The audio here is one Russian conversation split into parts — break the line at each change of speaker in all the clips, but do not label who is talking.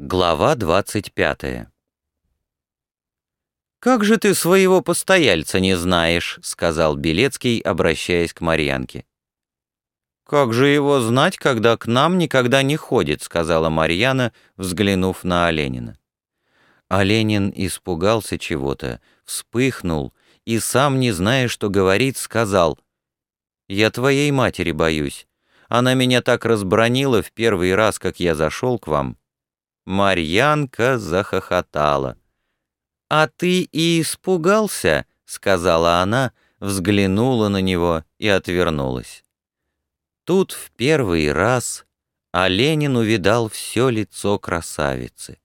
Глава 25 «Как же ты своего постояльца не знаешь?» — сказал Белецкий, обращаясь к Марьянке. «Как же его знать, когда к нам никогда не ходит?» — сказала Марьяна, взглянув на Оленина. Оленин испугался чего-то, вспыхнул и, сам не зная, что говорит, сказал, «Я твоей матери боюсь. Она меня так разбронила в первый раз, как я зашел к вам». Марьянка захохотала. «А ты и испугался?» — сказала она, взглянула на него и отвернулась. Тут в первый раз Оленин увидал все лицо красавицы,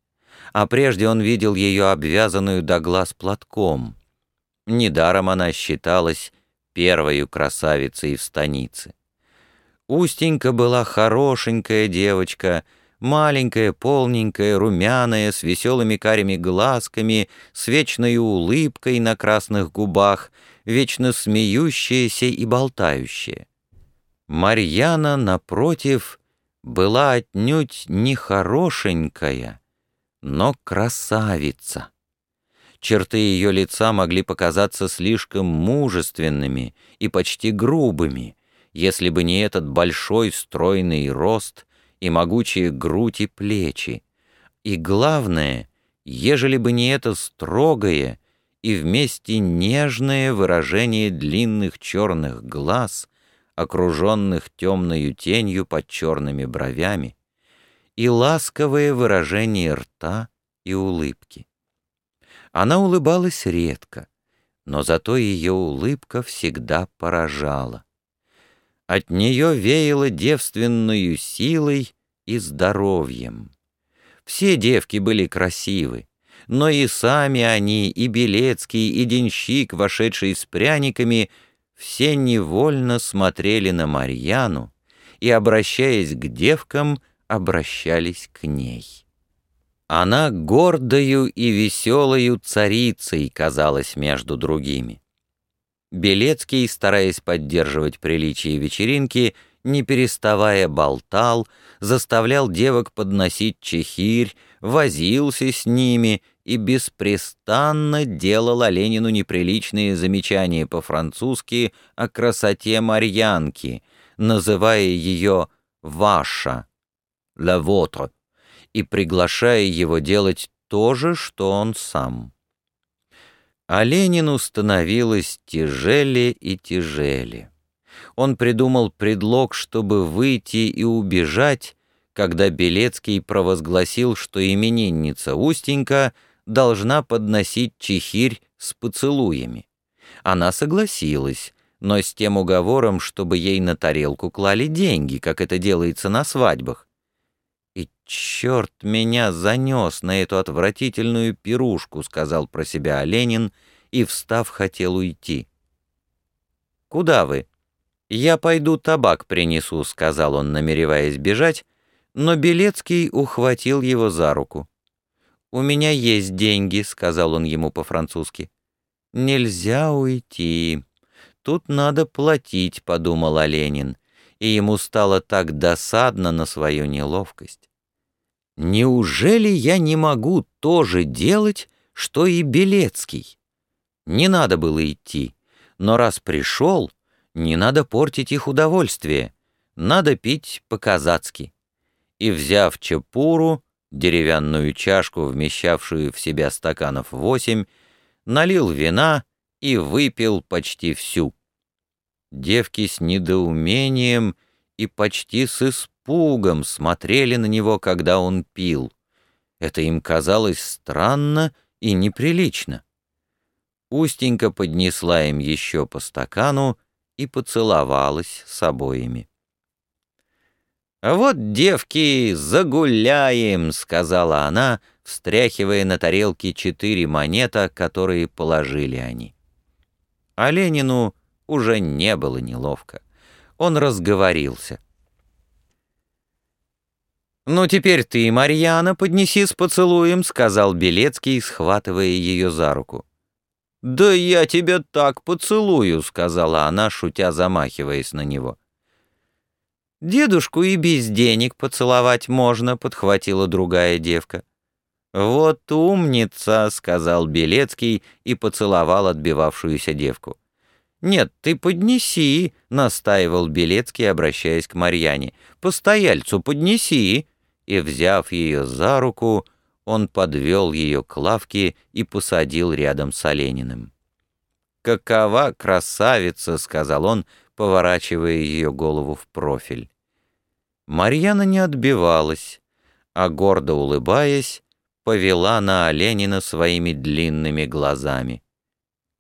а прежде он видел ее обвязанную до глаз платком. Недаром она считалась первой красавицей в станице. Устенька была хорошенькая девочка — маленькая, полненькая, румяная, с веселыми карими глазками, с вечной улыбкой на красных губах, вечно смеющаяся и болтающая. Марьяна, напротив, была отнюдь не хорошенькая, но красавица. Черты ее лица могли показаться слишком мужественными и почти грубыми, если бы не этот большой стройный рост — и могучие грудь и плечи. И главное, ежели бы не это строгое и вместе нежное выражение длинных черных глаз, окруженных темною тенью под черными бровями, и ласковое выражение рта и улыбки. Она улыбалась редко, но зато ее улыбка всегда поражала. От нее веяло девственную силой и здоровьем. Все девки были красивы, но и сами они, и Белецкий, и денщик, вошедший с пряниками, все невольно смотрели на Марьяну и, обращаясь к девкам, обращались к ней. Она гордою и веселою царицей казалась между другими. Белецкий, стараясь поддерживать приличие вечеринки, не переставая болтал, заставлял девок подносить чехирь, возился с ними и беспрестанно делал Оленину неприличные замечания по-французски о красоте Марьянки, называя ее «ваша», «la vôtre», и приглашая его делать то же, что он сам а Ленину становилось тяжелее и тяжелее. Он придумал предлог, чтобы выйти и убежать, когда Белецкий провозгласил, что именинница Устенька должна подносить чехирь с поцелуями. Она согласилась, но с тем уговором, чтобы ей на тарелку клали деньги, как это делается на свадьбах. «И черт меня занес на эту отвратительную пирушку», — сказал про себя Оленин и, встав, хотел уйти. «Куда вы?» «Я пойду табак принесу», — сказал он, намереваясь бежать, но Белецкий ухватил его за руку. «У меня есть деньги», — сказал он ему по-французски. «Нельзя уйти. Тут надо платить», — подумал Оленин и ему стало так досадно на свою неловкость. Неужели я не могу тоже делать, что и Белецкий? Не надо было идти, но раз пришел, не надо портить их удовольствие, надо пить по-казацки. И, взяв чепуру, деревянную чашку, вмещавшую в себя стаканов восемь, налил вина и выпил почти всю. Девки с недоумением и почти с испугом смотрели на него, когда он пил. Это им казалось странно и неприлично. Устенька поднесла им еще по стакану и поцеловалась с обоими. «Вот, девки, загуляем!» — сказала она, встряхивая на тарелке четыре монета, которые положили они. А Ленину уже не было неловко. Он разговорился. «Ну, теперь ты, Марьяна, поднеси с поцелуем», — сказал Белецкий, схватывая ее за руку. «Да я тебя так поцелую», — сказала она, шутя замахиваясь на него. «Дедушку и без денег поцеловать можно», — подхватила другая девка. «Вот умница», — сказал Белецкий и поцеловал отбивавшуюся девку. «Нет, ты поднеси», — настаивал Белецкий, обращаясь к Марьяне. «Постояльцу поднеси». И, взяв ее за руку, он подвел ее к лавке и посадил рядом с Олениным. «Какова красавица!» — сказал он, поворачивая ее голову в профиль. Марьяна не отбивалась, а гордо улыбаясь, повела на Оленина своими длинными глазами.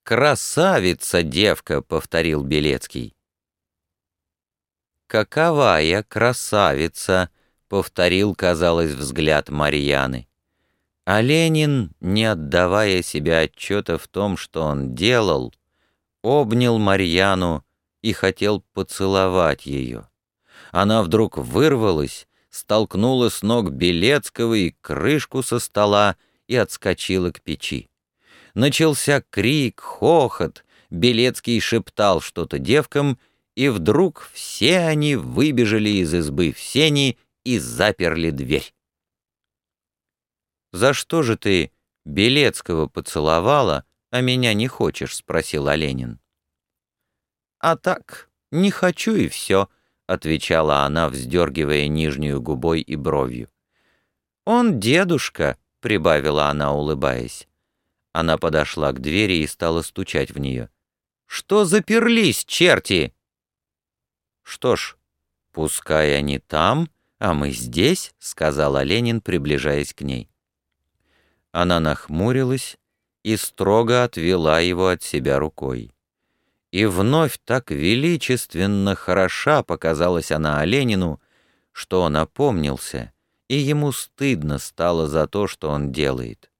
«Красавица, девка!» — повторил Белецкий. «Каковая красавица!» — повторил, казалось, взгляд Марьяны. А Ленин, не отдавая себе отчета в том, что он делал, обнял Марьяну и хотел поцеловать ее она вдруг вырвалась, столкнула с ног Белецкого и крышку со стола и отскочила к печи. Начался крик, хохот, Белецкий шептал что-то девкам, и вдруг все они выбежали из избы в сени и заперли дверь. «За что же ты Белецкого поцеловала, а меня не хочешь?» — спросил Оленин. «А так, не хочу и все», — отвечала она, вздергивая нижнюю губой и бровью. «Он дедушка», — прибавила она, улыбаясь. Она подошла к двери и стала стучать в нее. «Что заперлись, черти?» «Что ж, пускай они там, а мы здесь», — сказала Ленин, приближаясь к ней. Она нахмурилась и строго отвела его от себя рукой. И вновь так величественно хороша показалась она Оленину, что он опомнился, и ему стыдно стало за то, что он делает.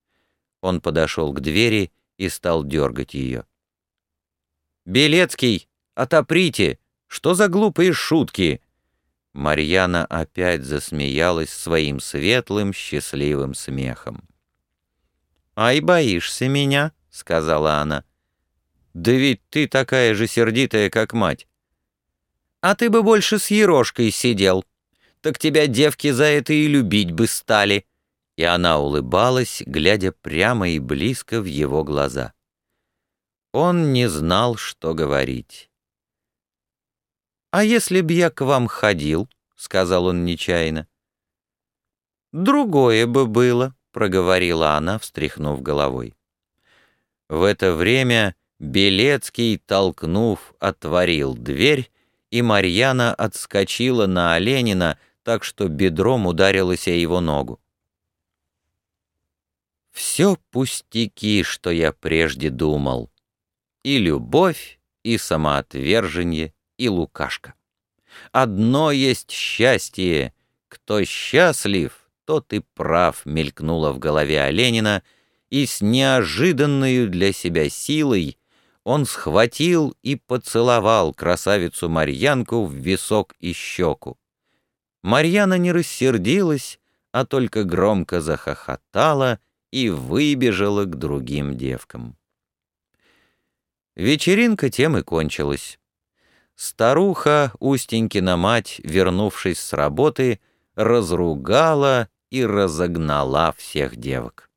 Он подошел к двери и стал дергать ее. «Белецкий, отоприте! Что за глупые шутки?» Марьяна опять засмеялась своим светлым, счастливым смехом. «Ай, боишься меня?» — сказала она. Да ведь ты такая же сердитая, как мать. А ты бы больше с Ерошкой сидел. Так тебя девки за это и любить бы стали. И она улыбалась, глядя прямо и близко в его глаза. Он не знал, что говорить. «А если б я к вам ходил?» — сказал он нечаянно. «Другое бы было», — проговорила она, встряхнув головой. В это время Белецкий, толкнув, отворил дверь, и Марьяна отскочила на Оленина, так что бедром ударилась о его ногу. Все пустяки, что я прежде думал. И любовь, и самоотвержение, и Лукашка. Одно есть счастье. Кто счастлив, тот и прав, мелькнуло в голове Оленина, и с неожиданной для себя силой он схватил и поцеловал красавицу Марьянку в висок и щеку. Марьяна не рассердилась, а только громко захохотала и выбежала к другим девкам. Вечеринка тем и кончилась. Старуха, Устенькина мать, вернувшись с работы, разругала и разогнала всех девок.